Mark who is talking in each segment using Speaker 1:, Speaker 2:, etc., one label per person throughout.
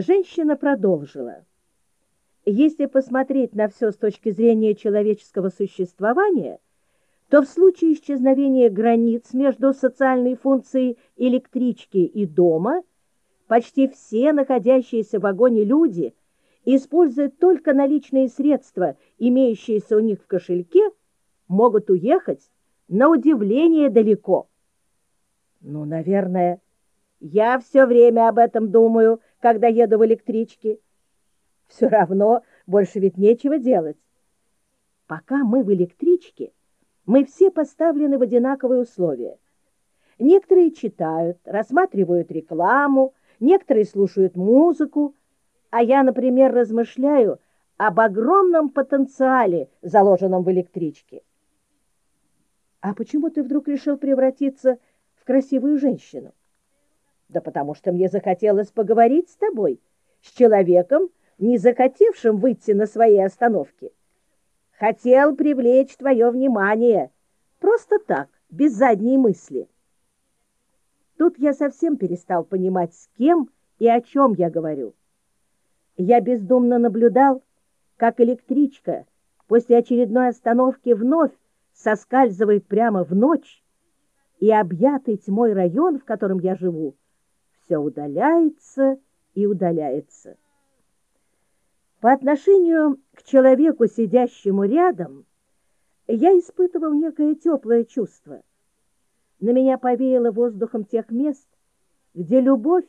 Speaker 1: Женщина продолжила. Если посмотреть на все с точки зрения человеческого существования, то в случае исчезновения границ между социальной функцией электрички и дома почти все находящиеся в вагоне люди, используя только наличные средства, имеющиеся у них в кошельке, могут уехать на удивление далеко. Ну, наверное, я все время об этом думаю, когда еду в электричке. Все равно больше ведь нечего делать. Пока мы в электричке, мы все поставлены в одинаковые условия. Некоторые читают, рассматривают рекламу, некоторые слушают музыку, а я, например, размышляю об огромном потенциале, заложенном в электричке. А почему ты вдруг решил превратиться в красивую женщину? Да потому что мне захотелось поговорить с тобой, с человеком, не захотевшим выйти на своей остановке. Хотел привлечь твое внимание, просто так, без задней мысли. Тут я совсем перестал понимать, с кем и о чем я говорю. Я бездумно наблюдал, как электричка после очередной остановки вновь соскальзывает прямо в ночь, и объятый тьмой район, в котором я живу, все удаляется и удаляется. По отношению к человеку, сидящему рядом, я испытывал некое теплое чувство. На меня повеяло воздухом тех мест, где любовь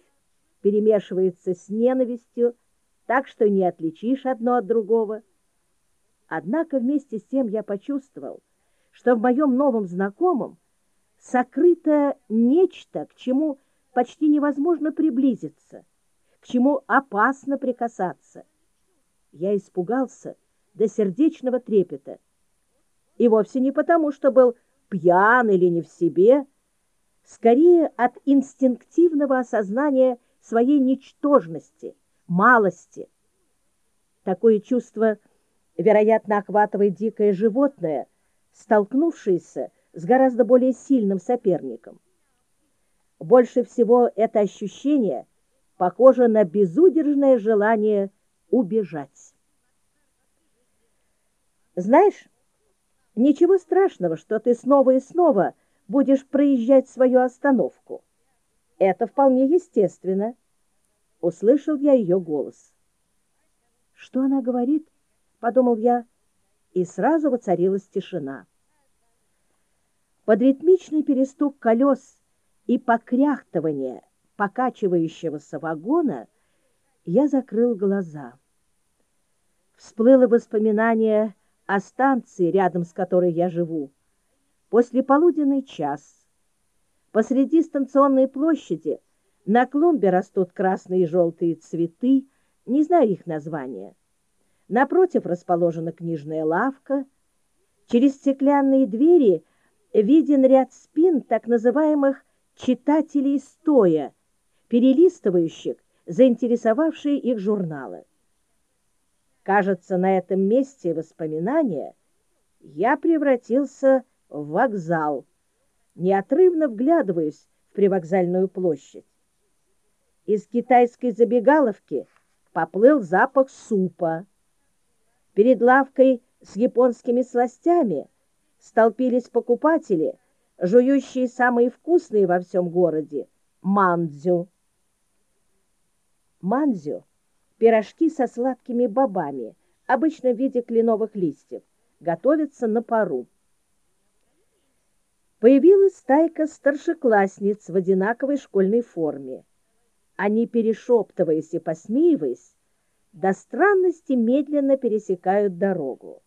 Speaker 1: перемешивается с ненавистью, так что не отличишь одно от другого. Однако вместе с тем я почувствовал, что в моем новом знакомом сокрыто нечто, к чему почти невозможно приблизиться, к чему опасно прикасаться. Я испугался до сердечного трепета. И вовсе не потому, что был пьян или не в себе, скорее от инстинктивного осознания своей ничтожности, малости. Такое чувство, вероятно, охватывает дикое животное, столкнувшееся с гораздо более сильным соперником. Больше всего это ощущение похоже на безудержное желание убежать. Знаешь, ничего страшного, что ты снова и снова будешь проезжать свою остановку. Это вполне естественно. Услышал я ее голос. Что она говорит? Подумал я, и сразу воцарилась тишина. Под ритмичный перестук колес и покряхтывание покачивающегося вагона я закрыл глаза. Всплыло воспоминание о станции, рядом с которой я живу. После полуденный час. Посреди станционной площади на клумбе растут красные и желтые цветы, не знаю их названия. Напротив расположена книжная лавка. Через стеклянные двери виден ряд спин так называемых читателей стоя, перелистывающих заинтересовавшие их журналы. Кажется, на этом месте воспоминания я превратился в вокзал, неотрывно вглядываясь в привокзальную площадь. Из китайской забегаловки поплыл запах супа. Перед лавкой с японскими сластями столпились покупатели, жующие самые вкусные во всем городе мандзю. Мандзю – пирожки со сладкими бобами, обычно в виде кленовых листьев, готовятся на пару. Появилась стайка старшеклассниц в одинаковой школьной форме. Они, перешептываясь и посмеиваясь, до странности медленно пересекают дорогу.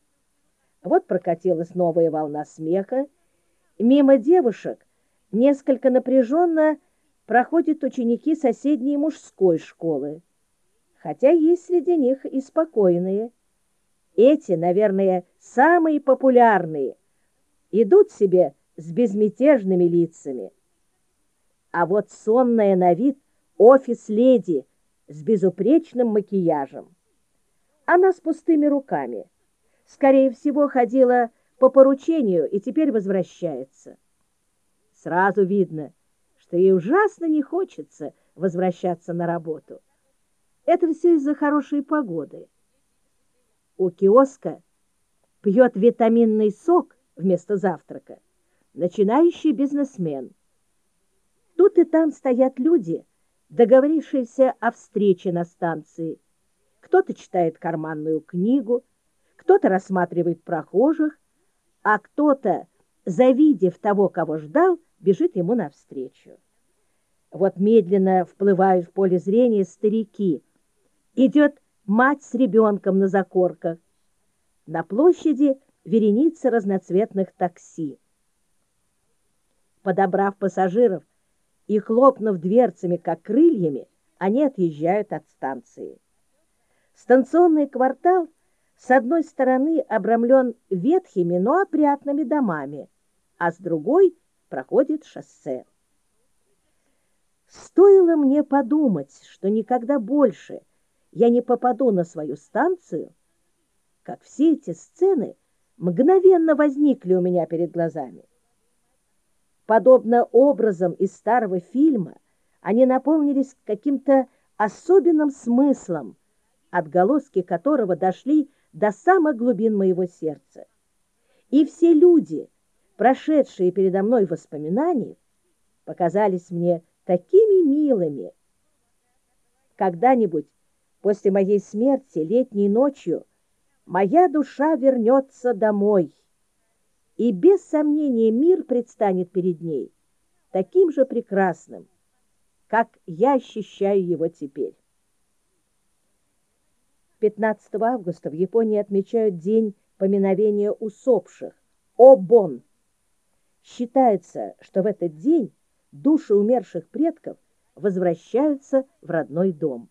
Speaker 1: Вот прокатилась новая волна смеха, Мимо девушек несколько напряженно проходят ученики соседней мужской школы, хотя есть среди них и спокойные. Эти, наверное, самые популярные, идут себе с безмятежными лицами. А вот сонная на вид офис-леди с безупречным макияжем. Она с пустыми руками. Скорее всего, ходила по поручению и теперь возвращается. Сразу видно, что ей ужасно не хочется возвращаться на работу. Это все из-за хорошей погоды. У киоска пьет витаминный сок вместо завтрака начинающий бизнесмен. Тут и там стоят люди, договорившиеся о встрече на станции. Кто-то читает карманную книгу, кто-то рассматривает прохожих, а кто-то, завидев того, кого ждал, бежит ему навстречу. Вот медленно вплывают в поле зрения старики. Идет мать с ребенком на закорках. На площади вереница разноцветных такси. Подобрав пассажиров и хлопнув дверцами, как крыльями, они отъезжают от станции. Станционный квартал с одной стороны обрамлен ветхими, но опрятными домами, а с другой проходит шоссе. Стоило мне подумать, что никогда больше я не попаду на свою станцию, как все эти сцены мгновенно возникли у меня перед глазами. Подобно образом из старого фильма, они наполнились каким-то особенным смыслом, отголоски которого дошли до самых глубин моего сердца. И все люди, прошедшие передо мной воспоминания, показались мне такими милыми. Когда-нибудь после моей смерти летней ночью моя душа вернется домой и без сомнения мир предстанет перед ней таким же прекрасным, как я ощущаю его теперь. 15 августа в Японии отмечают День поминовения усопших – Обон. Считается, что в этот день души умерших предков возвращаются в родной дом.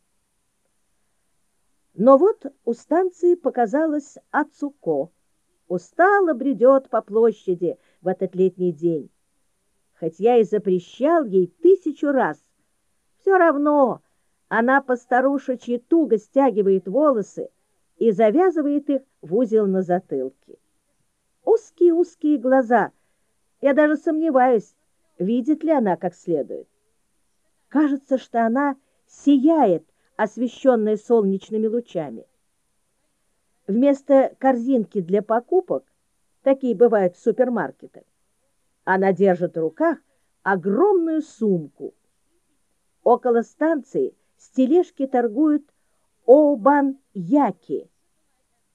Speaker 1: Но вот у станции показалась Ацуко – устало бредет по площади в этот летний день. Хоть я и запрещал ей тысячу раз, все равно она по старушечьи туго стягивает волосы и завязывает их в узел на затылке. Узкие-узкие глаза. Я даже сомневаюсь, видит ли она как следует. Кажется, что она сияет, освещенная солнечными лучами. Вместо корзинки для покупок, такие бывают в супермаркетах, она держит в руках огромную сумку. Около станции с тележки торгуют Оубан-Яки.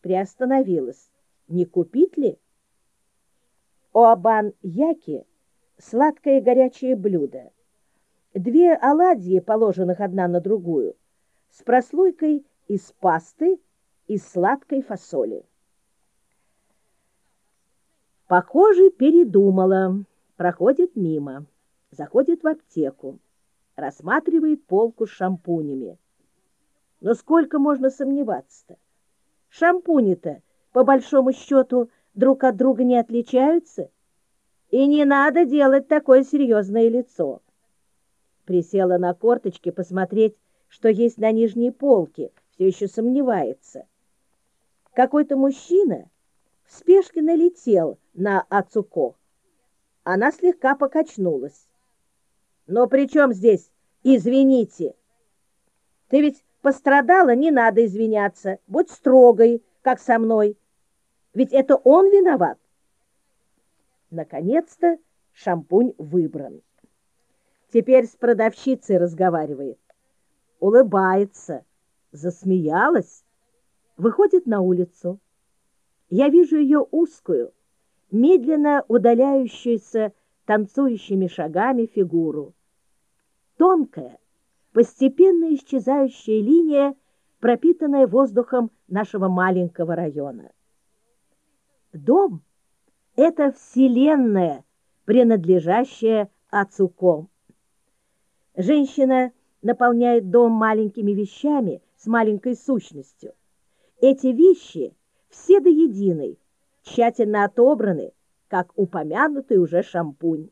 Speaker 1: Приостановилась. Не купить ли? Оабан-Яки – сладкое горячее блюдо. Две оладьи, положенных одна на другую, с прослойкой из пасты из сладкой фасоли. Похоже, передумала, проходит мимо, заходит в аптеку, рассматривает полку с шампунями. Но сколько можно сомневаться-то? Шампуни-то, по большому счету, друг от друга не отличаются. И не надо делать такое серьезное лицо. Присела на корточки посмотреть, что есть на нижней полке, все еще сомневается. Какой-то мужчина в спешке налетел на Ацуко. Она слегка покачнулась. «Но при чем здесь извините? Ты ведь пострадала, не надо извиняться. Будь строгой, как со мной. Ведь это он виноват». Наконец-то шампунь выбран. Теперь с продавщицей разговаривает. Улыбается, засмеялась выходит на улицу. Я вижу ее узкую, медленно удаляющуюся танцующими шагами фигуру. Тонкая, постепенно исчезающая линия, пропитанная воздухом нашего маленького района. Дом — это вселенная, принадлежащая Ацуко. Женщина наполняет дом маленькими вещами с маленькой сущностью. Эти вещи все до единой, тщательно отобраны, как упомянутый уже шампунь.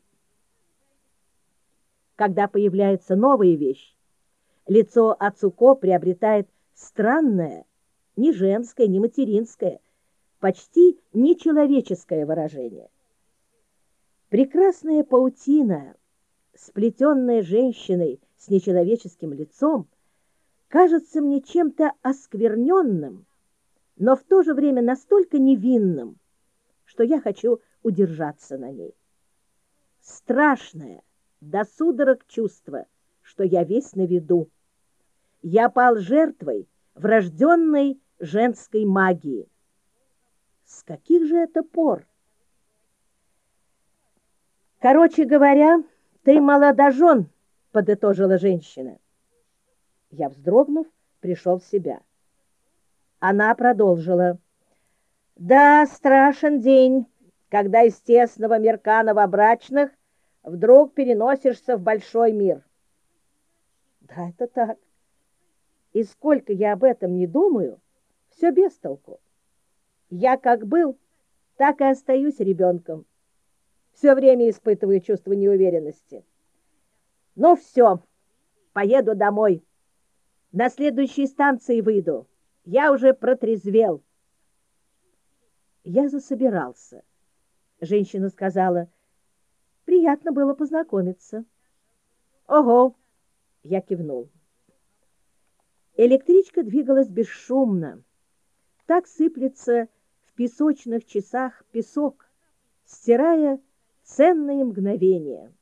Speaker 1: Когда появляется новая вещь, лицо Ацуко приобретает странное, не женское, не материнское, почти нечеловеческое выражение. Прекрасная паутина, сплетенная женщиной с нечеловеческим лицом, кажется мне чем-то оскверненным, но в то же время настолько невинным, что я хочу удержаться на ней. Страшное, до судорог чувство, что я весь на виду. Я пал жертвой врожденной женской магии. С каких же это пор? Короче говоря, ты молодожен, подытожила женщина. Я, вздрогнув, пришел в себя. Она продолжила. Да, страшен день, когда из тесного мирка новобрачных вдруг переносишься в большой мир. Да, это так. И сколько я об этом не думаю, все без толку. Я как был, так и остаюсь ребенком. Все время испытываю чувство неуверенности. Ну все, поеду домой. На следующей станции выйду. Я уже протрезвел. Я засобирался. Женщина сказала, приятно было познакомиться. Ого, я кивнул. Электричка двигалась бесшумно. Так сыплется в песочных часах песок, стирая ценные мгновения.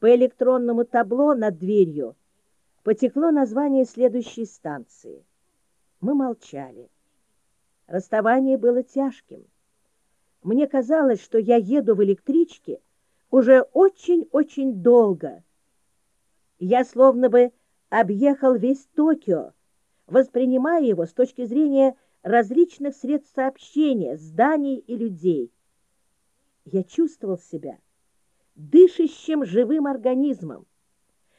Speaker 1: По электронному табло над дверью потекло название следующей станции. Мы молчали. Расставание было тяжким. Мне казалось, что я еду в электричке уже очень-очень долго. Я словно бы объехал весь Токио, воспринимая его с точки зрения различных средств сообщения, зданий и людей. Я чувствовал себя дышащим живым организмом,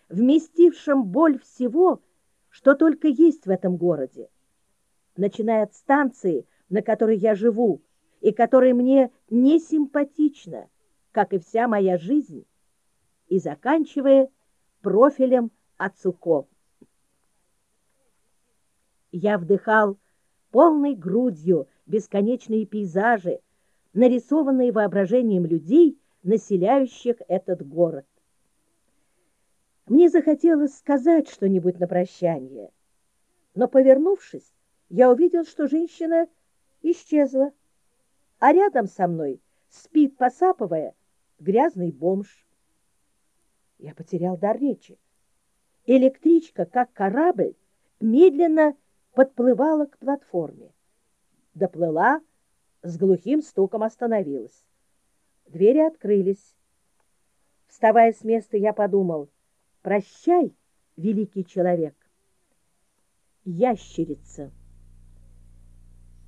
Speaker 1: вместившим боль всего, что только есть в этом городе, начиная от станции, на которой я живу, и которая мне не симпатична, как и вся моя жизнь, и заканчивая профилем Ацуко. Я вдыхал полной грудью бесконечные пейзажи, нарисованные воображением людей, населяющих этот город. Мне захотелось сказать что-нибудь на прощание, но, повернувшись, я увидел, что женщина исчезла, а рядом со мной спит, посапывая, грязный бомж. Я потерял дар речи. Электричка, как корабль, медленно подплывала к платформе. Доплыла, с глухим стуком остановилась. Двери открылись. Вставая с места, я подумал, прощай, великий человек. Ящерица.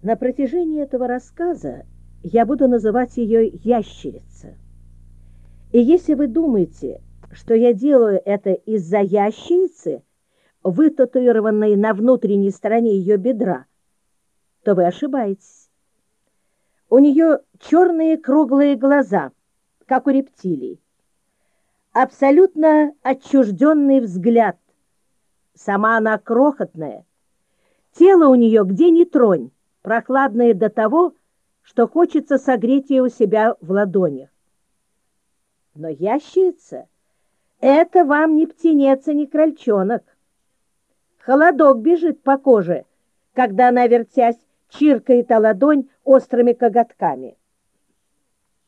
Speaker 1: На протяжении этого рассказа я буду называть ее ящерица. И если вы думаете, что я делаю это из-за ящерицы, вытатуированной на внутренней стороне ее бедра, то вы ошибаетесь. У нее черные круглые глаза, как у рептилий. Абсолютно отчужденный взгляд. Сама она крохотная. Тело у нее где ни тронь, прохладное до того, что хочется согреть ее у себя в ладонях. Но ящерица — это вам не птенец и не крольчонок. Холодок бежит по коже, когда она, вертясь, чиркает о ладонь острыми коготками.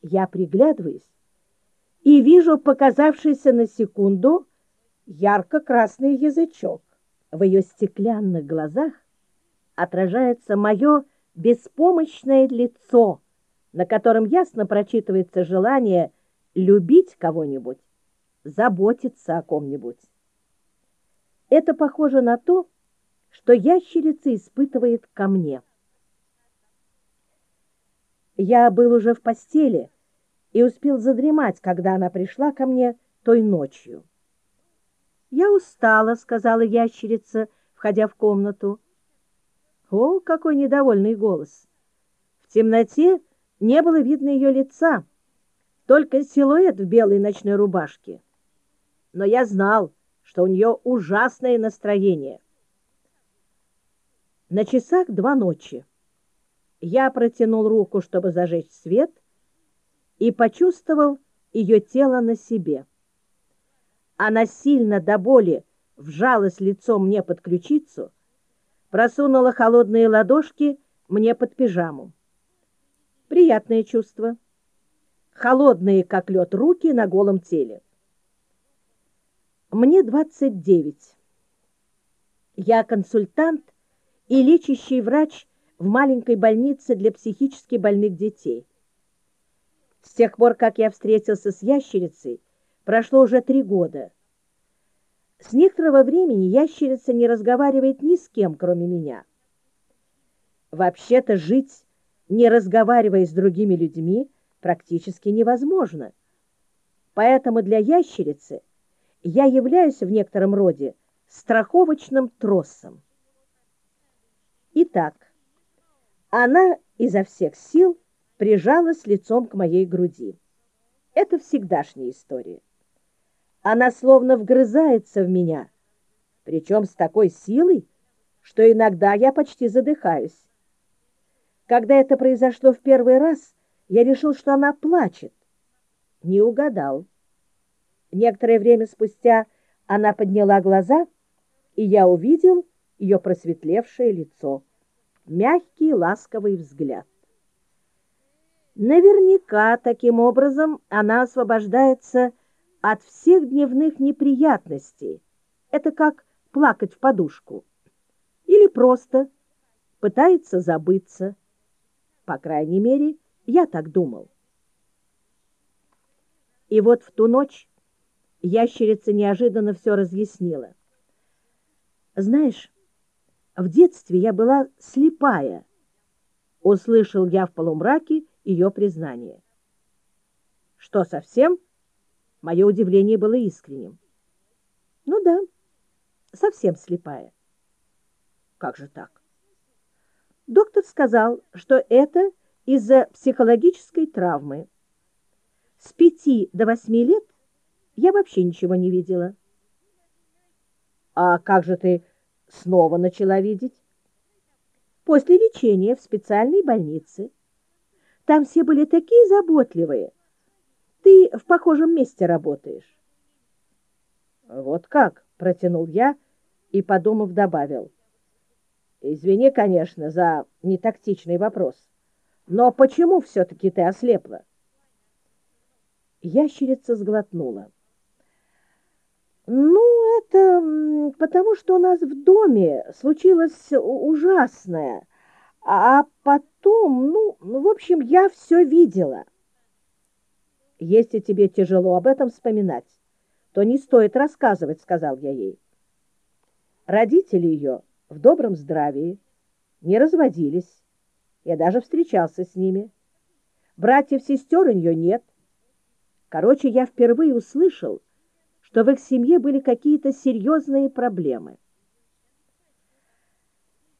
Speaker 1: Я приглядываюсь и вижу показавшийся на секунду ярко-красный язычок. В ее стеклянных глазах отражается мое беспомощное лицо, на котором ясно прочитывается желание любить кого-нибудь, заботиться о ком-нибудь. Это похоже на то, что ящерица испытывает ко мне. Я был уже в постели и успел задремать, когда она пришла ко мне той ночью. «Я устала», — сказала ящерица, входя в комнату. О, какой недовольный голос! В темноте не было видно ее лица, только силуэт в белой ночной рубашке. Но я знал, что у нее ужасное настроение. На часах два ночи. Я протянул руку, чтобы зажечь свет, и почувствовал ее тело на себе. Она сильно до боли вжалась лицом мне под ключицу, просунула холодные ладошки мне под пижаму. Приятное чувство. Холодные, как лед, руки на голом теле. Мне 29. Я консультант и лечащий врач в маленькой больнице для психически больных детей. С тех пор, как я встретился с ящерицей, прошло уже три года. С некоторого времени ящерица не разговаривает ни с кем, кроме меня. Вообще-то жить, не разговаривая с другими людьми, практически невозможно. Поэтому для ящерицы я являюсь в некотором роде страховочным тросом. Итак, она изо всех сил прижалась лицом к моей груди. Это всегдашняя история. Она словно вгрызается в меня, причем с такой силой, что иногда я почти задыхаюсь. Когда это произошло в первый раз, я решил, что она плачет. Не угадал. Некоторое время спустя она подняла глаза, и я увидел ее просветлевшее лицо, мягкий ласковый взгляд. Наверняка таким образом она освобождается от всех дневных неприятностей. Это как плакать в подушку. Или просто пытается забыться. По крайней мере, я так думал. И вот в ту ночь ящерица неожиданно все разъяснила. Знаешь, в детстве я была слепая, услышал я в полумраке ее признание. Что, совсем? Мое удивление было искренним. Ну да, совсем слепая. Как же так? Доктор сказал, что это из-за психологической травмы. С пяти до восьми лет я вообще ничего не видела. А как же ты снова начала видеть? После лечения в специальной больнице. Там все были такие заботливые. Ты в похожем месте работаешь. Вот как, протянул я и, подумав, добавил. Извини, конечно, за нетактичный вопрос. Но почему все-таки ты ослепла? Ящерица сглотнула. Ну, это потому, что у нас в доме случилось ужасное. А потом, ну, в общем, я все видела. Если тебе тяжело об этом вспоминать, то не стоит рассказывать, сказал я ей. Родители ее в добром здравии, не разводились. Я даже встречался с ними. Братьев-сестер у нее нет. Короче, я впервые услышал, что в их семье были какие-то серьезные проблемы.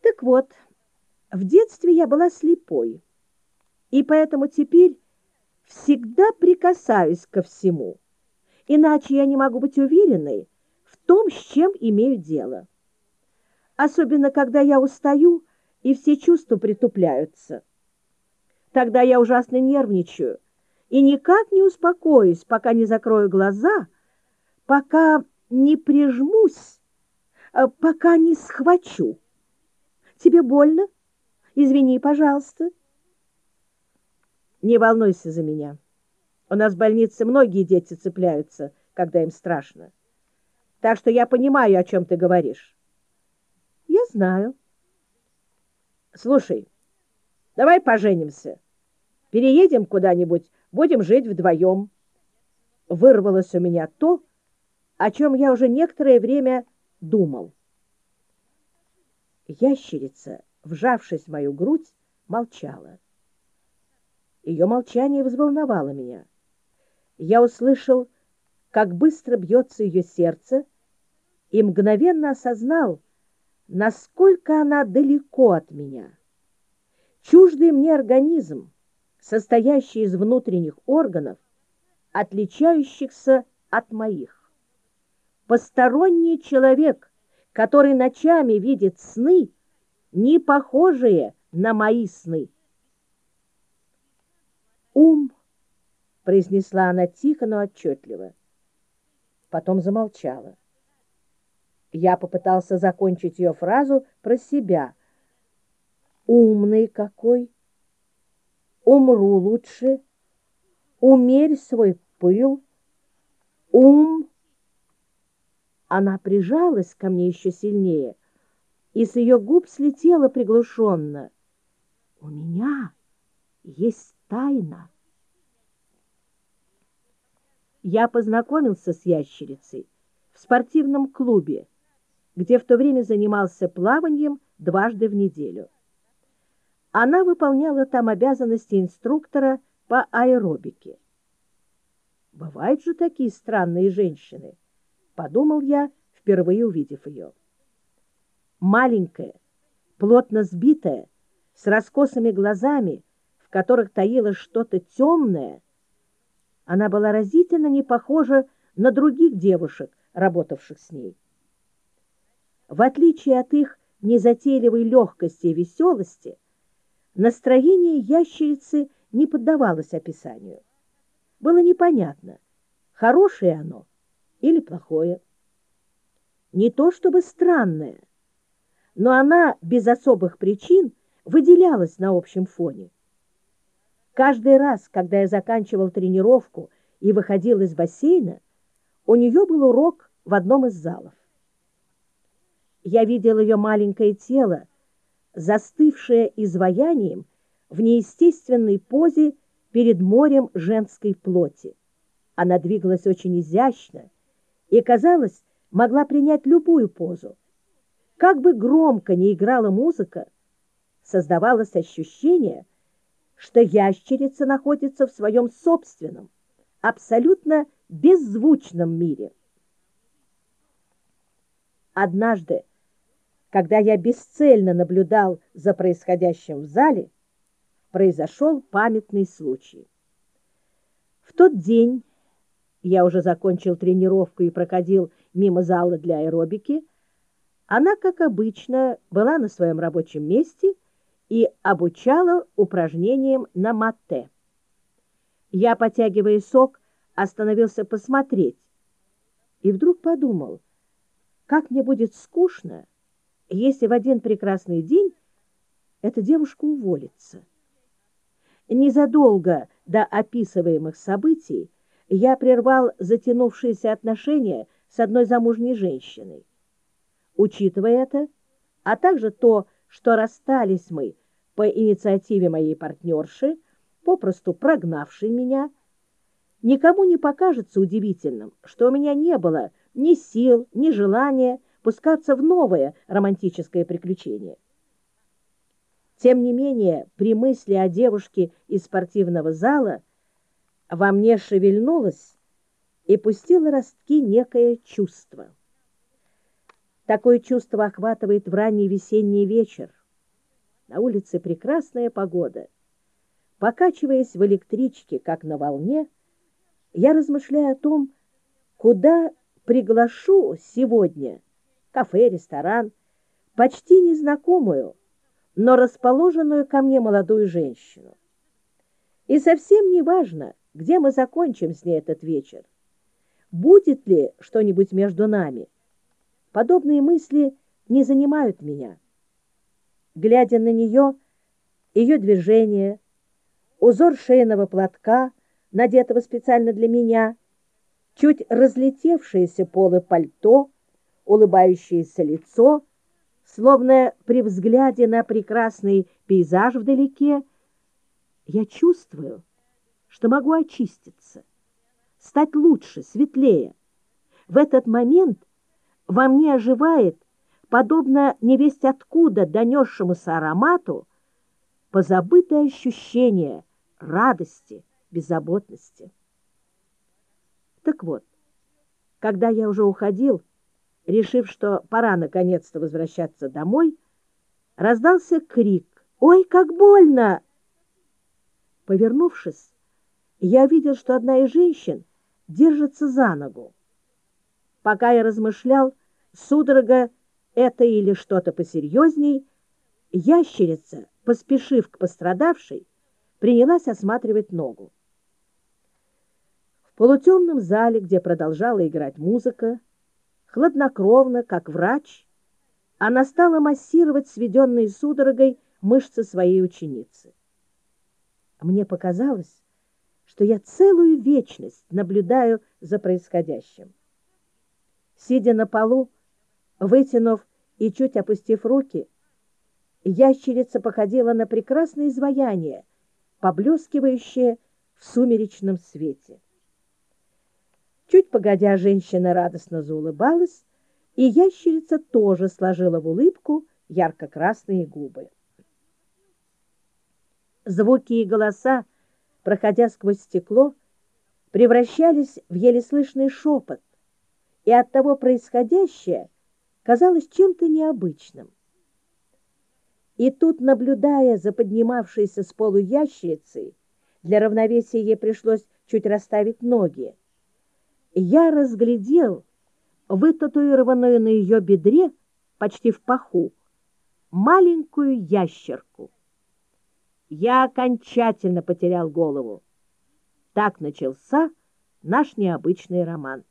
Speaker 1: Так вот, в детстве я была слепой, и поэтому теперь всегда прикасаюсь ко всему, иначе я не могу быть уверенной в том, с чем имею дело. Особенно, когда я устаю, и все чувства притупляются. Тогда я ужасно нервничаю и никак не успокоюсь, пока не закрою глаза – пока не прижмусь, э, пока не схвачу. Тебе больно? Извини, пожалуйста. Не волнуйся за меня. У нас в больнице многие дети цепляются, когда им страшно. Так что я понимаю, о чем ты говоришь. Я знаю. Слушай, давай поженимся. Переедем куда-нибудь, будем жить вдвоем. Вырвалось у меня то, о чем я уже некоторое время думал. Ящерица, вжавшись в мою грудь, молчала. Ее молчание взволновало меня. Я услышал, как быстро бьется ее сердце, и мгновенно осознал, насколько она далеко от меня. Чуждый мне организм, состоящий из внутренних органов, отличающихся от моих посторонний человек, который ночами видит сны, не похожие на мои сны. «Ум», — произнесла она тихо, но отчетливо. Потом замолчала. Я попытался закончить ее фразу про себя. «Умный какой! Умру лучше! Умерь свой пыл! Ум!» Она прижалась ко мне еще сильнее, и с ее губ слетела приглушенно. «У меня есть тайна!» Я познакомился с ящерицей в спортивном клубе, где в то время занимался плаванием дважды в неделю. Она выполняла там обязанности инструктора по аэробике. Бывают же такие странные женщины, подумал я, впервые увидев ее. Маленькая, плотно сбитая, с раскосыми глазами, в которых таилось что-то темное, она была разительно не похожа на других девушек, работавших с ней. В отличие от их незатейливой легкости и веселости, настроение ящерицы не поддавалось описанию. Было непонятно, хорошее оно или плохое. Не то чтобы странное, но она без особых причин выделялась на общем фоне. Каждый раз, когда я заканчивал тренировку и выходил из бассейна, у нее был урок в одном из залов. Я видел ее маленькое тело, застывшее изваянием в неестественной позе перед морем женской плоти. Она двигалась очень изящно и, казалось, могла принять любую позу. Как бы громко ни играла музыка, создавалось ощущение, что ящерица находится в своем собственном, абсолютно беззвучном мире. Однажды, когда я бесцельно наблюдал за происходящим в зале, произошел памятный случай. В тот день я уже закончил тренировку и проходил мимо зала для аэробики. Она, как обычно, была на своем рабочем месте и обучала упражнениям на мате. Я, потягивая сок, остановился посмотреть и вдруг подумал, как мне будет скучно, если в один прекрасный день эта девушка уволится. Незадолго до описываемых событий я прервал затянувшиеся отношения с одной замужней женщиной. Учитывая это, а также то, что расстались мы по инициативе моей партнерши, попросту прогнавшей меня, никому не покажется удивительным, что у меня не было ни сил, ни желания пускаться в новое романтическое приключение. Тем не менее, при мысли о девушке из спортивного зала во мне шевельнулось и пустило ростки некое чувство. Такое чувство охватывает в ранний весенний вечер. На улице прекрасная погода. Покачиваясь в электричке, как на волне, я размышляю о том, куда приглашу сегодня кафе, ресторан, почти незнакомую, но расположенную ко мне молодую женщину. И совсем не важно, где мы закончим с ней этот вечер. Будет ли что-нибудь между нами? Подобные мысли не занимают меня. Глядя на нее, ее движение, узор шейного платка, надетого специально для меня, чуть разлетевшиеся полы пальто, улыбающееся лицо, словно при взгляде на прекрасный пейзаж вдалеке, я чувствую, что могу очиститься, стать лучше, светлее. В этот момент во мне оживает, подобно невесть откуда донесшемуся аромату, позабытое ощущение радости, беззаботности. Так вот, когда я уже уходил, решив, что пора наконец-то возвращаться домой, раздался крик «Ой, как больно!». Повернувшись, я видел, что одна из женщин держится за ногу. Пока я размышлял, судорога это или что-то посерьезней, ящерица, поспешив к пострадавшей, принялась осматривать ногу. Полутемном зале, где продолжала играть музыка, хладнокровно, как врач, она стала массировать сведенные судорогой мышцы своей ученицы. Мне показалось, что я целую вечность наблюдаю за происходящим. Сидя на полу, вытянув и чуть опустив руки, ящерица походила на прекрасное изваяние, поблескивающее в сумеречном свете. Чуть погодя, женщина радостно заулыбалась, и ящерица тоже сложила в улыбку ярко-красные губы. Звуки и голоса, проходя сквозь стекло, превращались в еле слышный шепот, и оттого происходящее казалось чем-то необычным. И тут, наблюдая за поднимавшейся с полу ящерицей, для равновесия ей пришлось чуть расставить ноги, я разглядел вытатуированную на ее бедре, почти в паху, маленькую ящерку. Я окончательно потерял голову. Так начался наш необычный роман.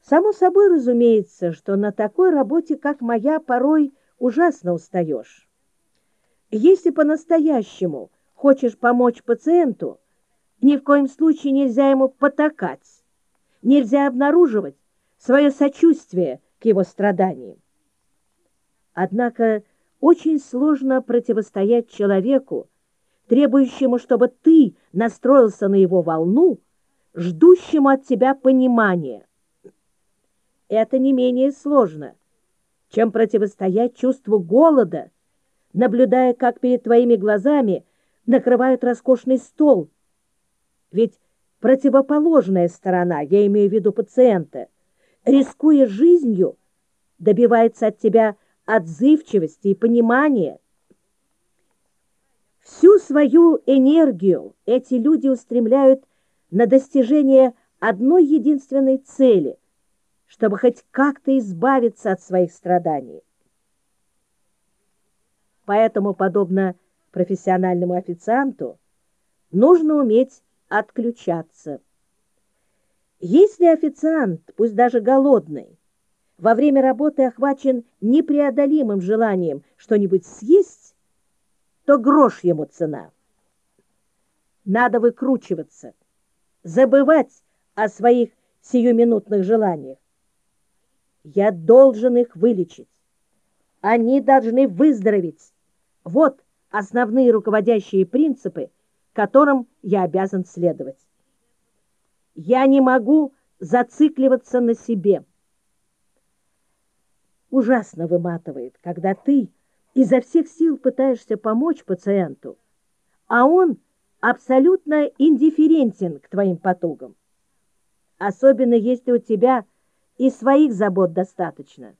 Speaker 1: Само собой разумеется, что на такой работе, как моя, порой ужасно устаешь. Если по-настоящему хочешь помочь пациенту, ни в коем случае нельзя ему потакать, нельзя обнаруживать свое сочувствие к его страданиям. Однако очень сложно противостоять человеку, требующему, чтобы ты настроился на его волну, ждущему от тебя понимания. Это не менее сложно, чем противостоять чувству голода, наблюдая, как перед твоими глазами накрывают роскошный стол. Ведь противоположная сторона, я имею в виду пациента, рискуя жизнью, добивается от тебя отзывчивости и понимания. Всю свою энергию эти люди устремляют на достижение одной единственной цели, чтобы хоть как-то избавиться от своих страданий. Поэтому, подобно профессиональному официанту, нужно уметь отключаться. Если официант, пусть даже голодный, во время работы охвачен непреодолимым желанием что-нибудь съесть, то грош ему цена. Надо выкручиваться, забывать о своих сиюминутных желаниях. Я должен их вылечить. Они должны выздороветь. Вот основные руководящие принципы, которым я обязан следовать. Я не могу зацикливаться на себе. Ужасно выматывает, когда ты изо всех сил пытаешься помочь пациенту, а он абсолютно индифферентен к твоим потугам. Особенно если у тебя и своих забот достаточно.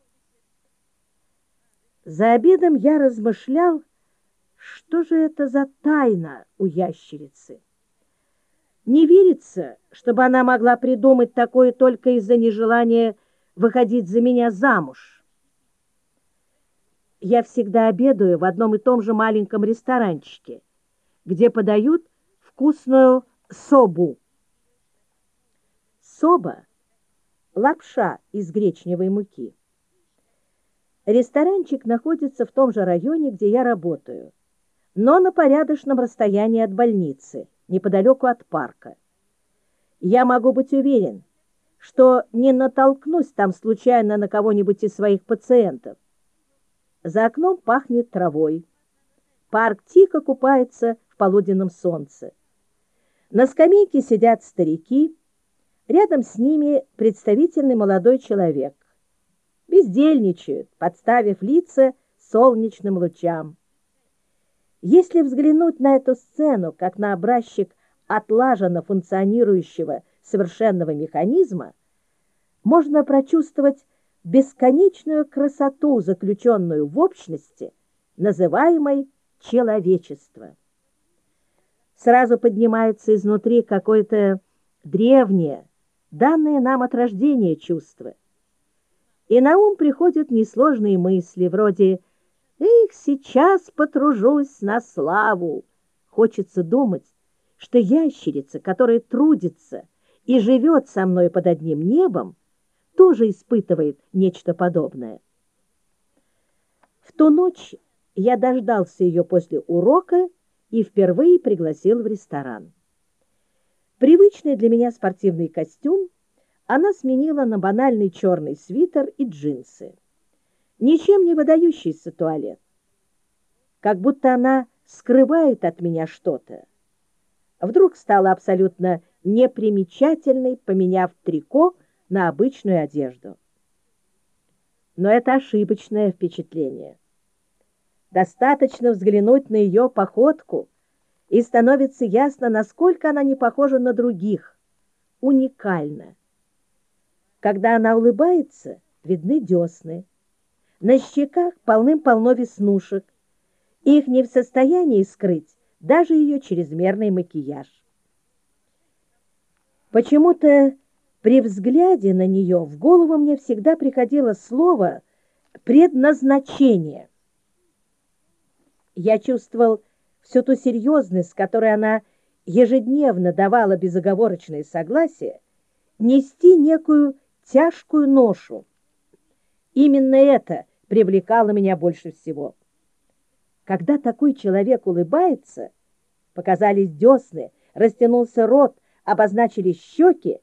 Speaker 1: За обедом я размышлял, что же это за тайна у ящерицы? Не верится, чтобы она могла придумать такое только из-за нежелания выходить за меня замуж. Я всегда обедаю в одном и том же маленьком ресторанчике, где подают вкусную собу. Соба – лапша из гречневой муки. Ресторанчик находится в том же районе, где я работаю но на порядочном расстоянии от больницы, неподалеку от парка. Я могу быть уверен, что не натолкнусь там случайно на кого-нибудь из своих пациентов. За окном пахнет травой. Парк тихо купается в полуденном солнце. На скамейке сидят старики, рядом с ними представительный молодой человек. Бездельничают, подставив лица солнечным лучам. Если взглянуть на эту сцену как на образчик отлаженно функционирующего совершенного механизма, можно прочувствовать бесконечную красоту, заключенную в общности, называемой человечество. Сразу поднимается изнутри какое-то древнее, данное нам от рождения чувство. И на ум приходят несложные мысли, вроде Эх, сейчас потружусь на славу. Хочется думать, что ящерица, которая трудится и живет со мной под одним небом, тоже испытывает нечто подобное. В ту ночь я дождался ее после урока и впервые пригласил в ресторан. Привычный для меня спортивный костюм она сменила на банальный черный свитер и джинсы. Ничем не выдающийся туалет. Как будто она скрывает от меня что-то. Вдруг стала абсолютно непримечательной, поменяв трико на обычную одежду. Но это ошибочное впечатление. Достаточно взглянуть на ее походку, и становится ясно, насколько она не похожа на других, уникальна. Когда она улыбается, видны десны. На щеках полным-полно веснушек. Их не в состоянии скрыть даже ее чрезмерный макияж. Почему-то при взгляде на нее в голову мне всегда приходило слово «предназначение». Я чувствовал всю ту серьезность, с которой она ежедневно давала безоговорочное согласие, нести некую тяжкую ношу. Именно это привлекало меня больше всего. Когда такой человек улыбается, показались десны, растянулся рот, обозначились щеки,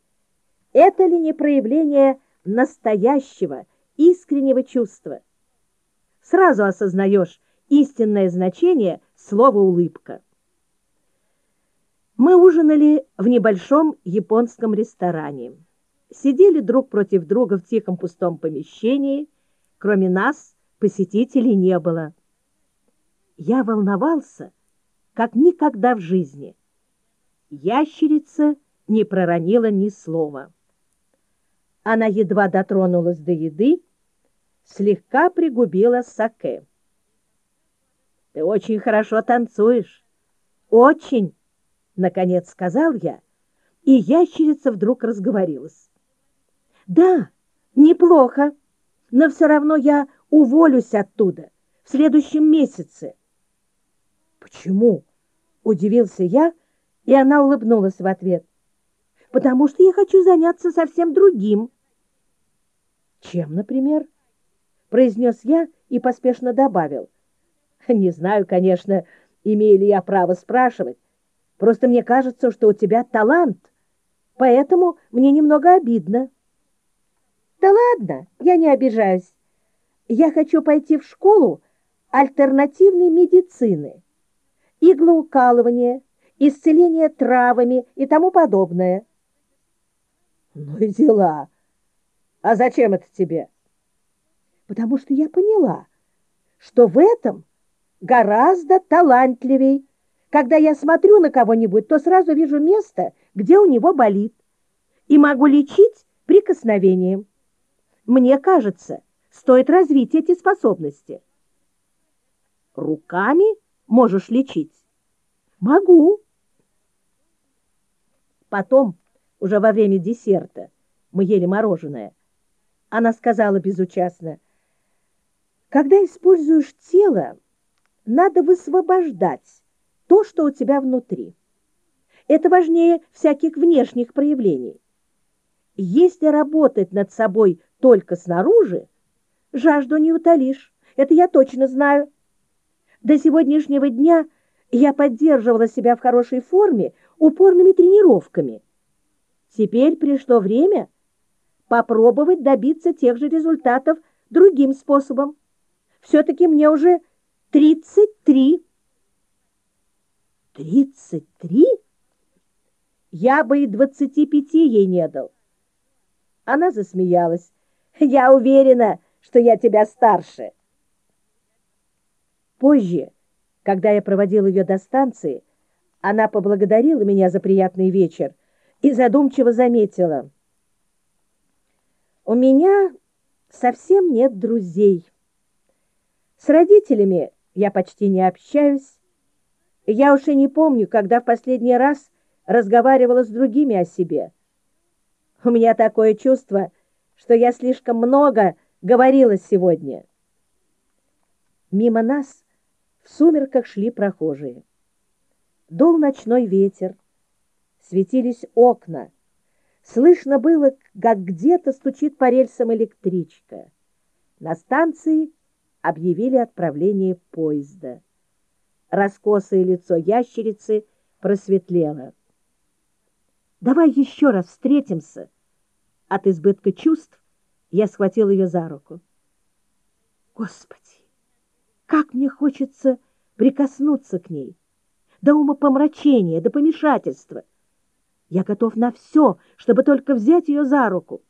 Speaker 1: это ли не проявление настоящего, искреннего чувства? Сразу осознаешь истинное значение слова «улыбка». Мы ужинали в небольшом японском ресторане сидели друг против друга в тихом пустом помещении. Кроме нас посетителей не было. Я волновался, как никогда в жизни. Ящерица не проронила ни слова. Она едва дотронулась до еды, слегка пригубила саке. «Ты очень хорошо танцуешь. Очень!» — наконец сказал я, и ящерица вдруг разговорилась. Да, неплохо, но все равно я уволюсь оттуда в следующем месяце. Почему? Удивился я, и она улыбнулась в ответ. Потому что я хочу заняться совсем другим. Чем, например? Произнес я и поспешно добавил. Не знаю, конечно, имею ли я право спрашивать. Просто мне кажется, что у тебя талант, поэтому мне немного обидно. Да ладно, я не обижаюсь. Я хочу пойти в школу альтернативной медицины, иглоукалывание, исцеление травами и тому подобное. Ну и дела. А зачем это тебе? Потому что я поняла, что в этом гораздо талантливей. Когда я смотрю на кого-нибудь, то сразу вижу место, где у него болит, и могу лечить прикосновением. Мне кажется, стоит развить эти способности. Руками можешь лечить? Могу. Потом, уже во время десерта, мы ели мороженое. Она сказала безучастно, когда используешь тело, надо высвобождать то, что у тебя внутри. Это важнее всяких внешних проявлений. Если работать над собой только снаружи, жажду не утолишь. Это я точно знаю. До сегодняшнего дня я поддерживала себя в хорошей форме упорными тренировками. Теперь пришло время попробовать добиться тех же результатов другим способом. Все-таки мне уже 33. 33? Я бы и 25 ей не дал. Она засмеялась. Я уверена, что я тебя старше. Позже, когда я проводил ее до станции, она поблагодарила меня за приятный вечер и задумчиво заметила. «У меня совсем нет друзей. С родителями я почти не общаюсь. Я уж и не помню, когда в последний раз разговаривала с другими о себе. У меня такое чувство, что я слишком много говорила сегодня. Мимо нас в сумерках шли прохожие. Дул ночной ветер, светились окна, Слышно было, как где-то стучит по рельсам электричка. На станции объявили отправление поезда. Раскосое лицо ящерицы просветлело. «Давай еще раз встретимся!» От избытка чувств я схватил ее за руку. «Господи, как мне хочется прикоснуться к ней! До умопомрачения, до помешательства!» Я готов на все, чтобы только взять ее за руку.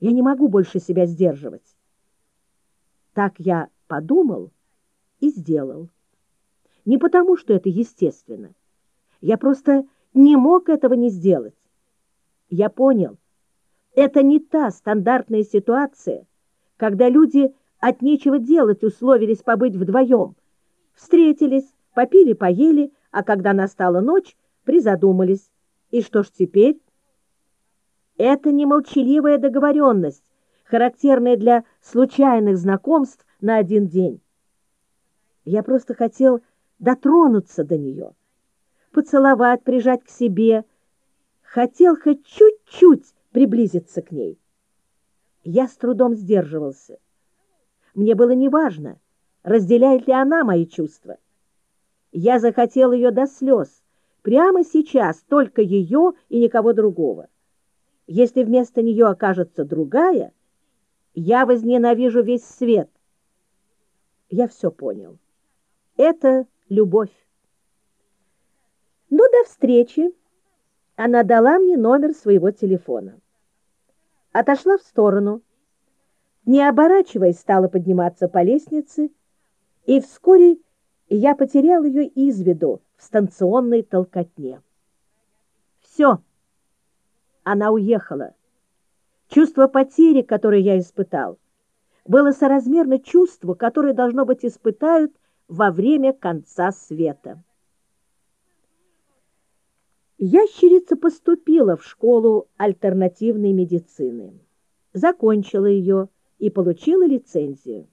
Speaker 1: Я не могу больше себя сдерживать. Так я подумал и сделал. Не потому, что это естественно. Я просто не мог этого не сделать. Я понял, это не та стандартная ситуация, когда люди от нечего делать условились побыть вдвоем. Встретились, попили, поели, а когда настала ночь, призадумались, и что ж теперь? Это не молчаливая договоренность, характерная для случайных знакомств на один день. Я просто хотел дотронуться до нее, поцеловать, прижать к себе. Хотел хоть чуть-чуть приблизиться к ней. Я с трудом сдерживался. Мне было неважно, разделяет ли она мои чувства. Я захотел ее до слез, Прямо сейчас только ее и никого другого. Если вместо нее окажется другая, я возненавижу весь свет. Я все понял. Это любовь. Но до встречи она дала мне номер своего телефона. Отошла в сторону, не оборачиваясь, стала подниматься по лестнице, и вскоре я потерял ее из виду, в станционной толкотне. Все, она уехала. Чувство потери, которое я испытал, было соразмерно чувству, которое, должно быть, испытают во время конца света. Ящерица поступила в школу альтернативной медицины, закончила ее и получила лицензию.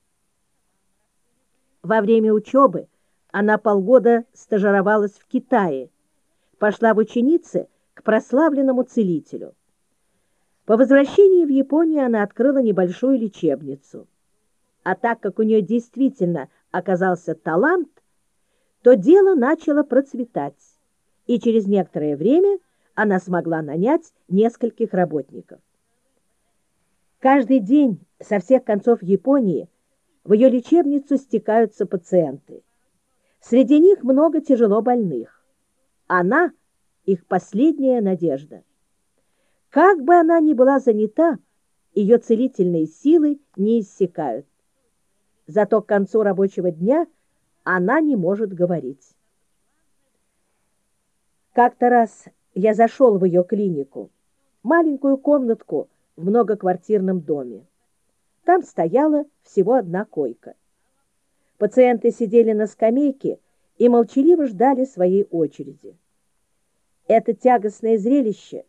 Speaker 1: Во время учебы она полгода стажировалась в Китае, пошла в ученицы к прославленному целителю. По возвращении в Японию она открыла небольшую лечебницу. А так как у нее действительно оказался талант, то дело начало процветать, и через некоторое время она смогла нанять нескольких работников. Каждый день со всех концов Японии в ее лечебницу стекаются пациенты. Среди них много тяжело больных. Она — их последняя надежда. Как бы она ни была занята, ее целительные силы не иссякают. Зато к концу рабочего дня она не может говорить. Как-то раз я зашел в ее клинику, маленькую комнатку в многоквартирном доме. Там стояла всего одна койка. Пациенты сидели на скамейке и молчаливо ждали своей очереди. Это тягостное зрелище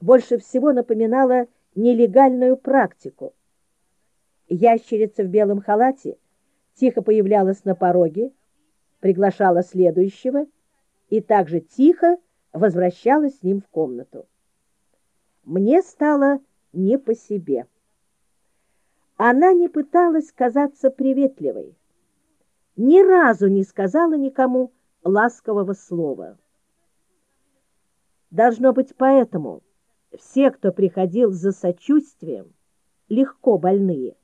Speaker 1: больше всего напоминало нелегальную практику. Ящерица в белом халате тихо появлялась на пороге, приглашала следующего и также тихо возвращалась с ним в комнату. Мне стало не по себе. Она не пыталась казаться приветливой ни разу не сказала никому ласкового слова. Должно быть поэтому все, кто приходил за сочувствием, легко больные,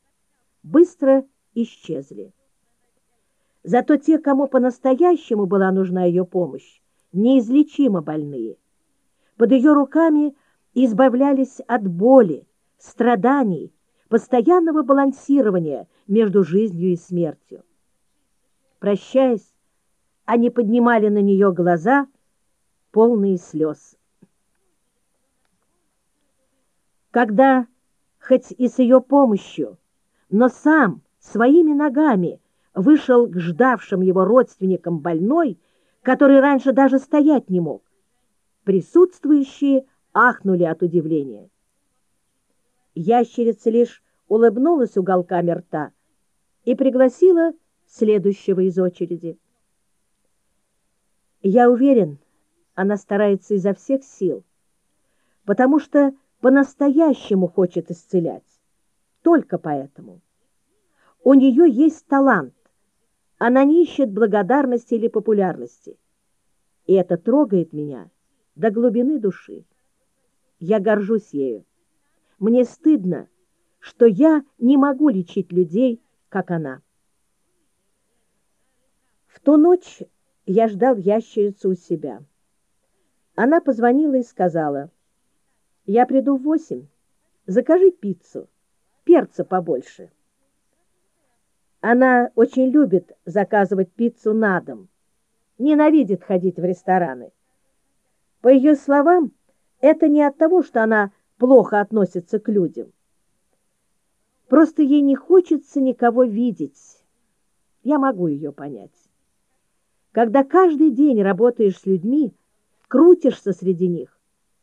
Speaker 1: быстро исчезли. Зато те, кому по-настоящему была нужна ее помощь, неизлечимо больные, под ее руками избавлялись от боли, страданий, постоянного балансирования между жизнью и смертью. Прощаясь, они поднимали на нее глаза, полные слез. Когда, хоть и с ее помощью, но сам своими ногами вышел к ждавшим его родственникам больной, который раньше даже стоять не мог, присутствующие ахнули от удивления. Ящерица лишь улыбнулась уголками рта и пригласила следующего из очереди. Я уверен, она старается изо всех сил. потому что по-настоящему хочет исцелять. Только поэтому. У нее есть талант. Она не ищет благодарности или популярности. И это трогает меня до глубины души. Я горжусь ею. Мне стыдно, что я не могу лечить людей, как она. В ту ночь я ждал ящерицу у себя. Она позвонила и сказала, «Я приду в восемь. Закажи пиццу, перца побольше». Она очень любит заказывать пиццу на дом, ненавидит ходить в рестораны. По ее словам, это не от того, что она плохо относится к людям. Просто ей не хочется никого видеть. Я могу ее понять. Когда каждый день работаешь с людьми, крутишься среди них,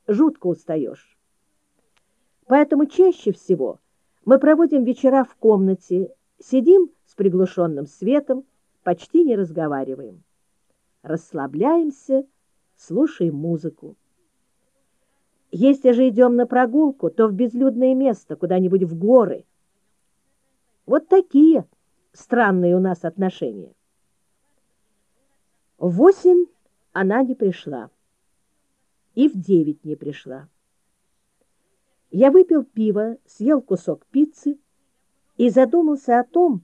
Speaker 1: жутко устаешь. Поэтому чаще всего мы проводим вечера в комнате, сидим приглушенным светом, почти не разговариваем. Расслабляемся, слушаем музыку. Если же идем на прогулку, то в безлюдное место, куда-нибудь в горы. Вот такие странные у нас отношения. В восемь она не пришла. И в девять не пришла. Я выпил пиво, съел кусок пиццы и задумался о том,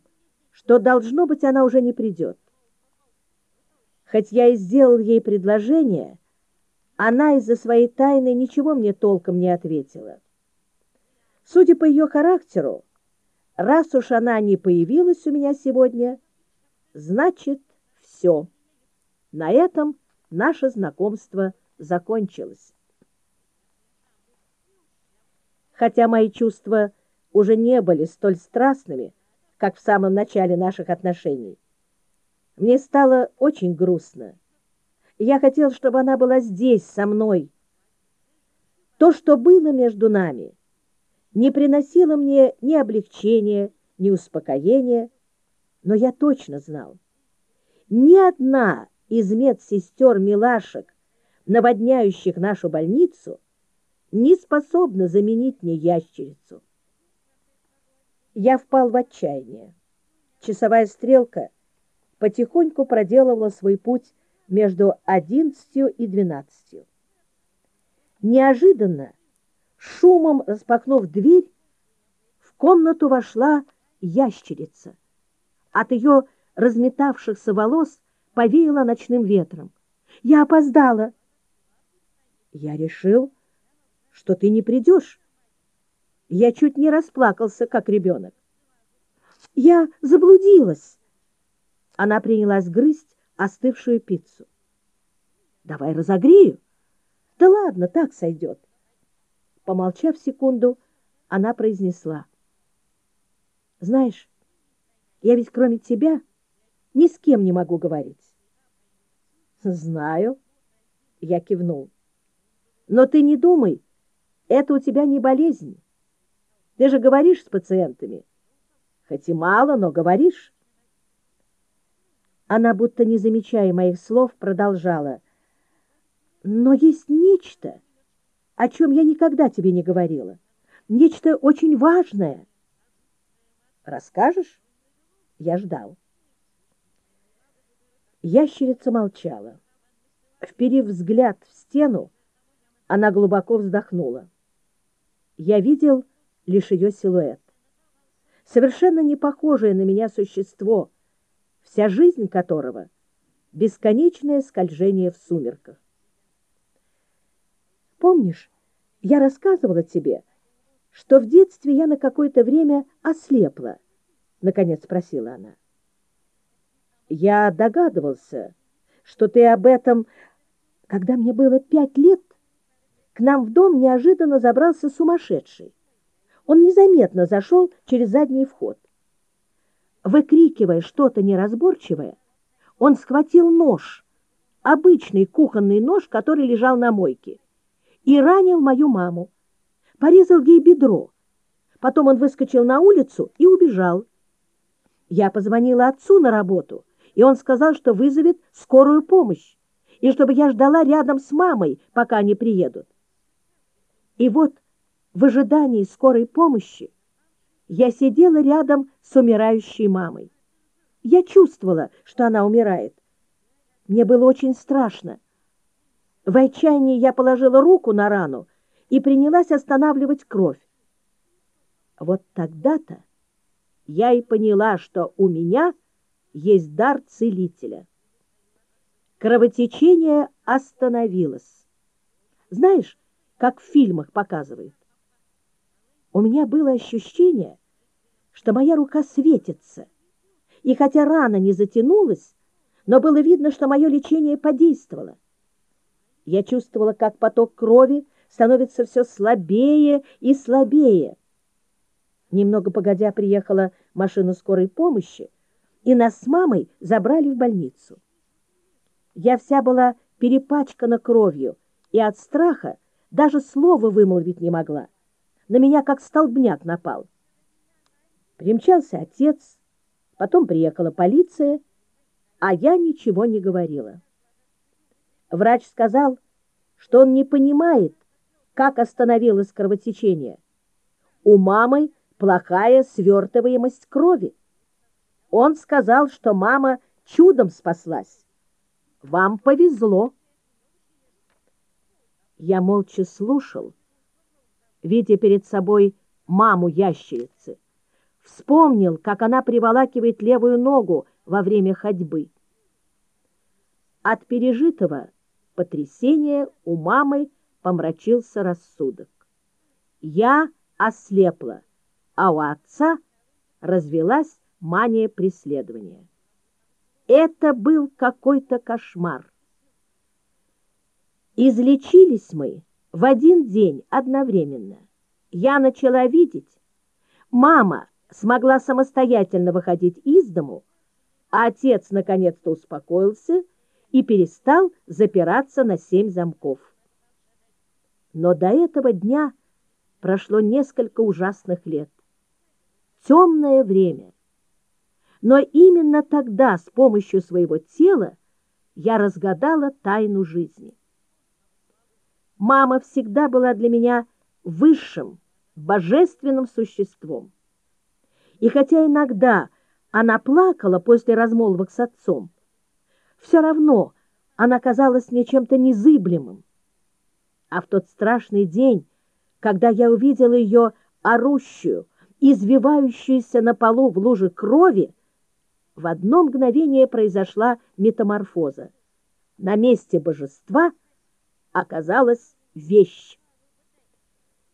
Speaker 1: что, должно быть, она уже не придет. Хоть я и сделал ей предложение, она из-за своей тайны ничего мне толком не ответила. Судя по ее характеру, раз уж она не появилась у меня сегодня, значит, все. На этом наше знакомство закончилось. Хотя мои чувства уже не были столь страстными, как в самом начале наших отношений, мне стало очень грустно. Я хотел, чтобы она была здесь, со мной. То, что было между нами, не приносило мне ни облегчения, ни успокоения, но я точно знал, ни одна из медсестер-милашек, наводняющих нашу больницу, не способна заменить мне ящерицу. Я впал в отчаяние. Часовая стрелка потихоньку проделывала свой путь между одиннадцатью и двенадцатью. Неожиданно, шумом распахнув дверь, в комнату вошла ящерица. От ее разметавшихся волос повеяло ночным ветром. Я опоздала. Я решил, что ты не придешь. Я чуть не расплакался, как ребенок. Я заблудилась. Она принялась грызть остывшую пиццу. Давай разогрею. Да ладно, так сойдет. Помолчав секунду, она произнесла. Знаешь, я ведь кроме тебя ни с кем не могу говорить. Знаю, я кивнул. Но ты не думай, это у тебя не болезнь. Ты же говоришь с пациентами. Хоть и мало, но говоришь. Она, будто не замечая моих слов, продолжала. Но есть нечто, о чем я никогда тебе не говорила. Нечто очень важное. Расскажешь? Я ждал. Ящерица молчала. Вперив взгляд в стену, она глубоко вздохнула. Я видел лишь ее силуэт. Совершенно не похожее на меня существо, вся жизнь которого — бесконечное скольжение в сумерках. Помнишь, я рассказывала тебе, что в детстве я на какое-то время ослепла? Наконец спросила она. Я догадывался, что ты об этом, когда мне было пять лет, к нам в дом неожиданно забрался сумасшедший. Он незаметно зашел через задний вход. Выкрикивая что-то неразборчивое, он схватил нож, обычный кухонный нож, который лежал на мойке, и ранил мою маму. Порезал ей бедро. Потом он выскочил на улицу и убежал. Я позвонила отцу на работу, и он сказал, что вызовет скорую помощь, и чтобы я ждала рядом с мамой, пока они приедут. И вот в ожидании скорой помощи я сидела рядом с умирающей мамой. Я чувствовала, что она умирает. Мне было очень страшно. В отчаянии я положила руку на рану и принялась останавливать кровь. Вот тогда-то я и поняла, что у меня есть дар целителя. Кровотечение остановилось. Знаешь, как в фильмах показывают? У меня было ощущение, что моя рука светится, и хотя рана не затянулась, но было видно, что мое лечение подействовало. Я чувствовала, как поток крови становится все слабее и слабее. Немного погодя приехала машина скорой помощи, и нас с мамой забрали в больницу. Я вся была перепачкана кровью, и от страха даже слова вымолвить не могла. На меня как столбняк напал. Примчался отец, потом приехала полиция, а я ничего не говорила. Врач сказал, что он не понимает, как остановилось кровотечение. У мамы плохая свертываемость крови. Он сказал, что мама чудом спаслась. Вам повезло. Я молча слушал, видя перед собой маму ящерицы. Вспомнил, как она приволакивает левую ногу во время ходьбы. От пережитого потрясения у мамы помрачился рассудок. Я ослепла, а у отца развелась мания преследования. Это был какой-то кошмар. Излечились мы в один день одновременно. Я начала видеть. Мама смогла самостоятельно выходить из дому, а отец наконец-то успокоился и перестал запираться на семь замков. Но до этого дня прошло несколько ужасных лет. Темное время. Но именно тогда с помощью своего тела я разгадала тайну жизни. Мама всегда была для меня высшим, божественным существом. И хотя иногда она плакала после размолвок с отцом, все равно она казалась мне чем-то незыблемым. А в тот страшный день, когда я увидела ее орущую, извивающуюся на полу в луже крови, в одно мгновение произошла метаморфоза. На месте божества оказалась вещь.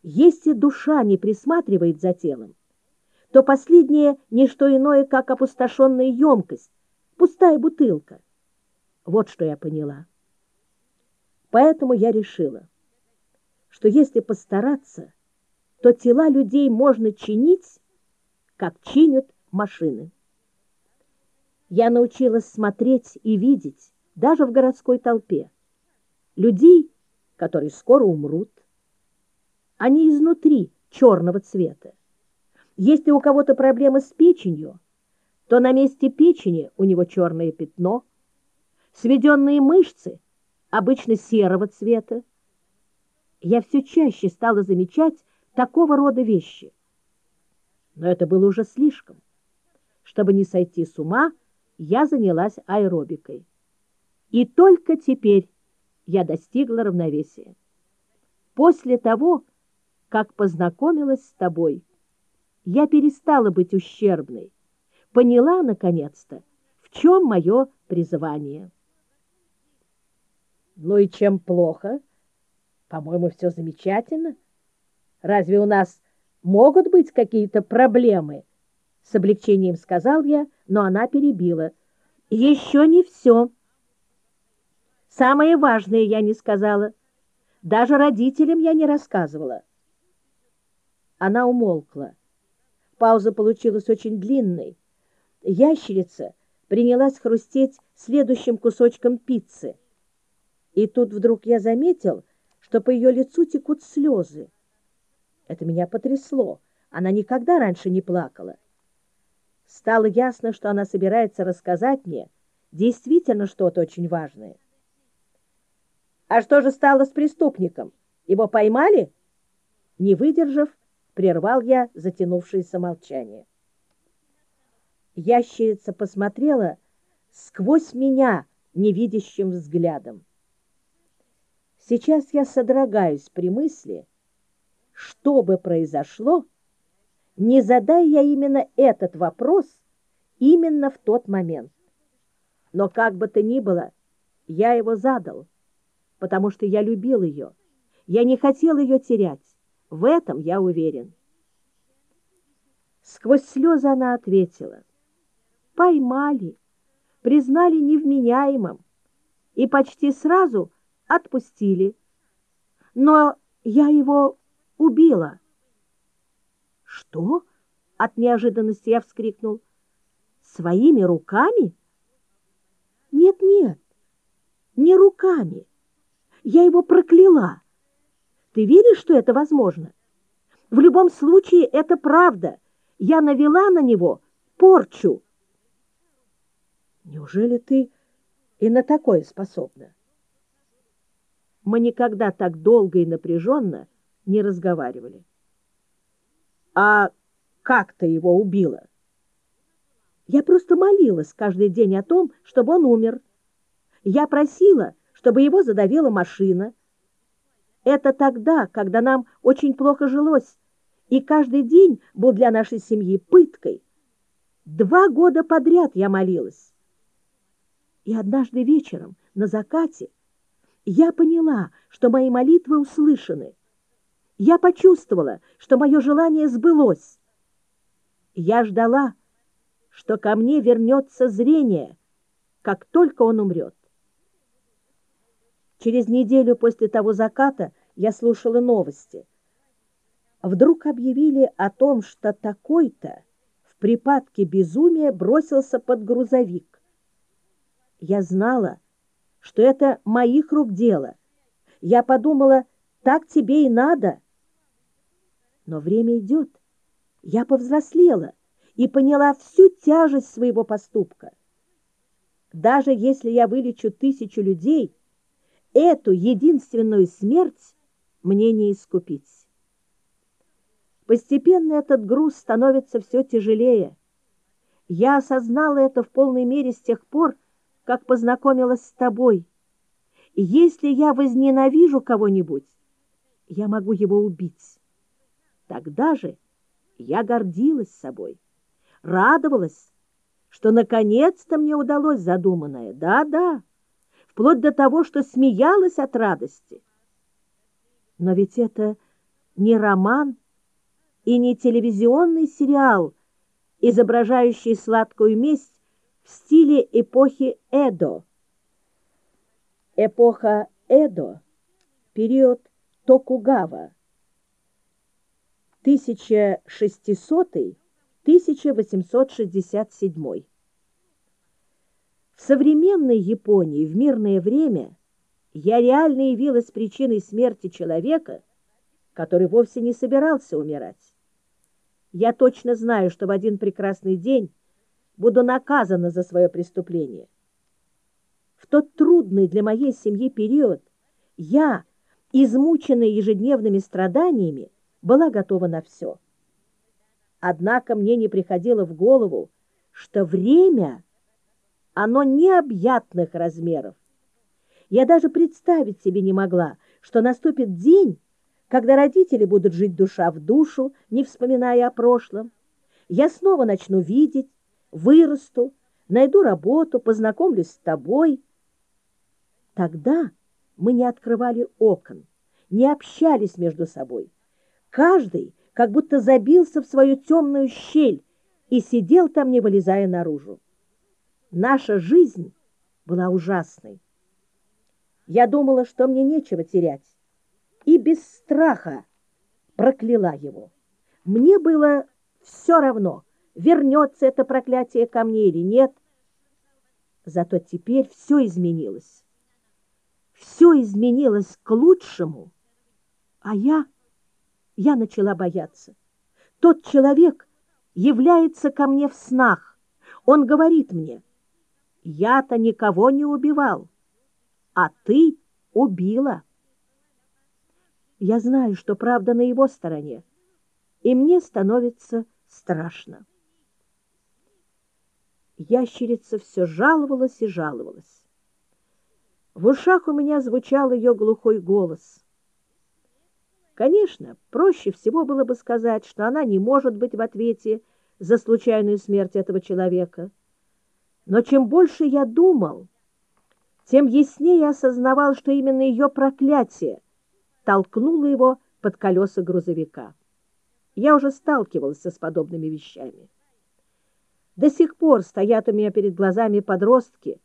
Speaker 1: Если душа не присматривает за телом, то последнее не что иное, как опустошенная емкость, пустая бутылка. Вот что я поняла. Поэтому я решила, что если постараться, то тела людей можно чинить, как чинят машины. Я научилась смотреть и видеть, даже в городской толпе, людей, которые скоро умрут. Они изнутри черного цвета. Если у кого-то проблемы с печенью, то на месте печени у него черное пятно, сведенные мышцы обычно серого цвета, я все чаще стала замечать такого рода вещи. Но это было уже слишком. Чтобы не сойти с ума, я занялась аэробикой. И только теперь я достигла равновесия. После того, как познакомилась с тобой, я перестала быть ущербной, поняла, наконец-то, в чем мое призвание. Ну и чем плохо? По-моему, все замечательно. Разве у нас могут быть какие-то проблемы? С облегчением сказал я, но она перебила. Еще не все. Самое важное я не сказала. Даже родителям я не рассказывала. Она умолкла. Пауза получилась очень длинной. Ящерица принялась хрустеть следующим кусочком пиццы. И тут вдруг я заметил, что по ее лицу текут слезы. Это меня потрясло. Она никогда раньше не плакала. Стало ясно, что она собирается рассказать мне действительно что-то очень важное. «А что же стало с преступником? Его поймали?» Не выдержав, прервал я затянувшееся молчание. Ящерица посмотрела сквозь меня невидящим взглядом. Сейчас я содрогаюсь при мысли, что бы произошло, не задая я именно этот вопрос именно в тот момент. Но как бы то ни было, я его задал, потому что я любил ее. Я не хотел ее терять. В этом я уверен. Сквозь слезы она ответила. Поймали, признали невменяемым и почти сразу отпустили. Но я его убила. Что? От неожиданности я вскрикнул. Своими руками? Нет-нет, не руками. Я его прокляла. Ты веришь, что это возможно? В любом случае, это правда. Я навела на него порчу. Неужели ты и на такое способна? Мы никогда так долго и напряженно не разговаривали. А как ты его убила? Я просто молилась каждый день о том, чтобы он умер. Я просила, чтобы его задавила машина. Это тогда, когда нам очень плохо жилось, и каждый день был для нашей семьи пыткой. Два года подряд я молилась. И однажды вечером, на закате, я поняла, что мои молитвы услышаны. Я почувствовала, что мое желание сбылось. Я ждала, что ко мне вернется зрение, как только он умрет. Через неделю после того заката я слушала новости. Вдруг объявили о том, что такой-то в припадке безумия бросился под грузовик. Я знала, что это моих рук дело. Я подумала, так тебе и надо. Но время идет. Я повзрослела и поняла всю тяжесть своего поступка. Даже если я вылечу тысячу людей, эту единственную смерть мне не искупить. Постепенно этот груз становится все тяжелее. Я осознала это в полной мере с тех пор, как познакомилась с тобой. И если я возненавижу кого-нибудь, я могу его убить. Тогда же я гордилась собой, радовалась, что наконец-то мне удалось задуманное. Да-да, вплоть до того, что смеялась от радости. Но ведь это не роман и не телевизионный сериал, изображающий сладкую месть в стиле эпохи Эдо. Эпоха Эдо – период Токугава, 1600-1867. В современной Японии в мирное время я реально явилась причиной смерти человека, который вовсе не собирался умирать. Я точно знаю, что в один прекрасный день буду наказана за свое преступление. В тот трудный для моей семьи период я, измученная ежедневными страданиями, была готова на все. Однако мне не приходило в голову, что время, оно необъятных размеров. Я даже представить себе не могла, что наступит день, когда родители будут жить душа в душу, не вспоминая о прошлом. Я снова начну видеть, вырасту, найду работу, познакомлюсь с тобой. Тогда мы не открывали окон, не общались между собой. Каждый как будто забился в свою темную щель и сидел там, не вылезая наружу. Наша жизнь была ужасной. Я думала, что мне нечего терять, и без страха прокляла его. Мне было все равно — вернется это проклятие ко мне или нет. Зато теперь все изменилось. Все изменилось к лучшему, а я, я начала бояться. Тот человек является ко мне в снах. Он говорит мне, я-то никого не убивал, а ты убила. Я знаю, что правда на его стороне, и мне становится страшно. Ящерица все жаловалась и жаловалась. В ушах у меня звучал ее глухой голос. Конечно, проще всего было бы сказать, что она не может быть в ответе за случайную смерть этого человека. Но чем больше я думал, тем яснее осознавал, что именно ее проклятие толкнуло его под колеса грузовика. Я уже сталкивался с подобными вещами. До сих пор стоят у меня перед глазами подростки,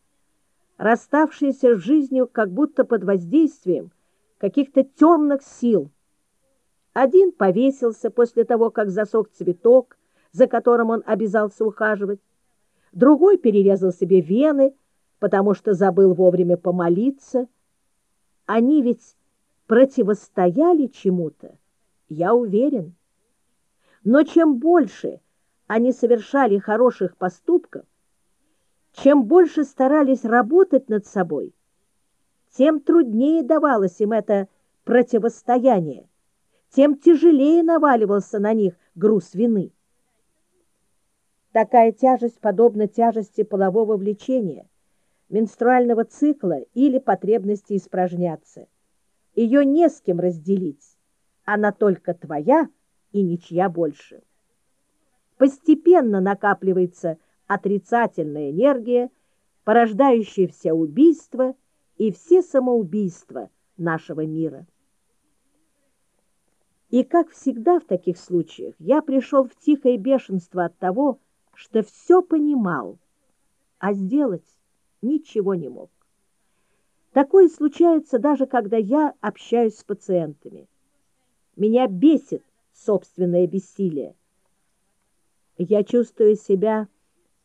Speaker 1: расставшиеся с жизнью как будто под воздействием каких-то темных сил. Один повесился после того, как засох цветок, за которым он обязался ухаживать. Другой перерезал себе вены, потому что забыл вовремя помолиться. Они ведь противостояли чему-то, я уверен. Но чем больше они совершали хороших поступков, чем больше старались работать над собой, тем труднее давалось им это противостояние, тем тяжелее наваливался на них груз вины. Такая тяжесть подобна тяжести полового влечения, менструального цикла или потребности испражняться. Ее не с кем разделить, она только твоя и ничья больше. Постепенно накапливается отрицательная энергия, порождающая все убийства и все самоубийства нашего мира. И, как всегда в таких случаях, я пришел в тихое бешенство от того, что все понимал, а сделать ничего не мог. Такое случается даже, когда я общаюсь с пациентами. Меня бесит собственное бессилие. Я чувствую себя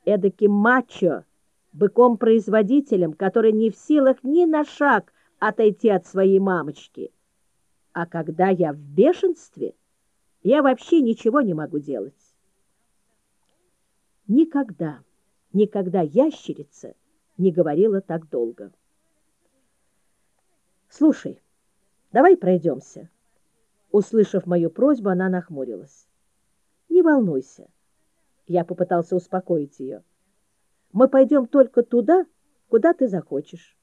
Speaker 1: эдаким мачо, быком-производителем, который не в силах ни на шаг отойти от своей мамочки. А когда я в бешенстве, я вообще ничего не могу делать. Никогда, никогда ящерица не говорила так долго. «Слушай, давай пройдемся». Услышав мою просьбу, она нахмурилась. «Не волнуйся». Я попытался успокоить ее. «Мы пойдем только туда, куда ты захочешь.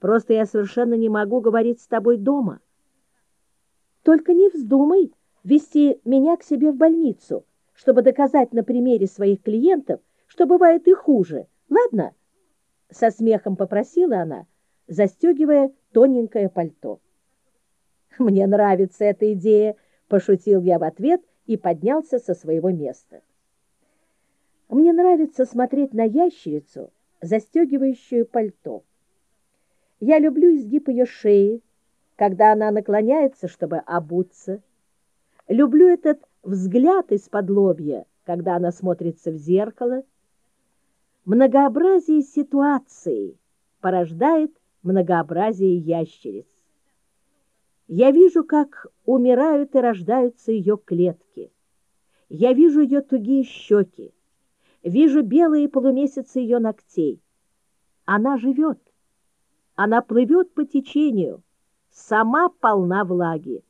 Speaker 1: Просто я совершенно не могу говорить с тобой дома. Только не вздумай вести меня к себе в больницу, чтобы доказать на примере своих клиентов, что бывает и хуже. Ладно?» Со смехом попросила она, застегивая тоненькое пальто. «Мне нравится эта идея», — пошутил я в ответ и поднялся со своего места. Мне нравится смотреть на ящерицу, застегивающую пальто. Я люблю изгиб ее шеи, когда она наклоняется, чтобы обуться. Люблю этот взгляд из-под лобья, когда она смотрится в зеркало. Многообразие ситуаций порождает многообразие ящериц. Я вижу, как умирают и рождаются ее клетки. Я вижу ее тугие щеки, вижу белые полумесяцы ее ногтей. Она живет, она плывет по течению, сама полна влаги.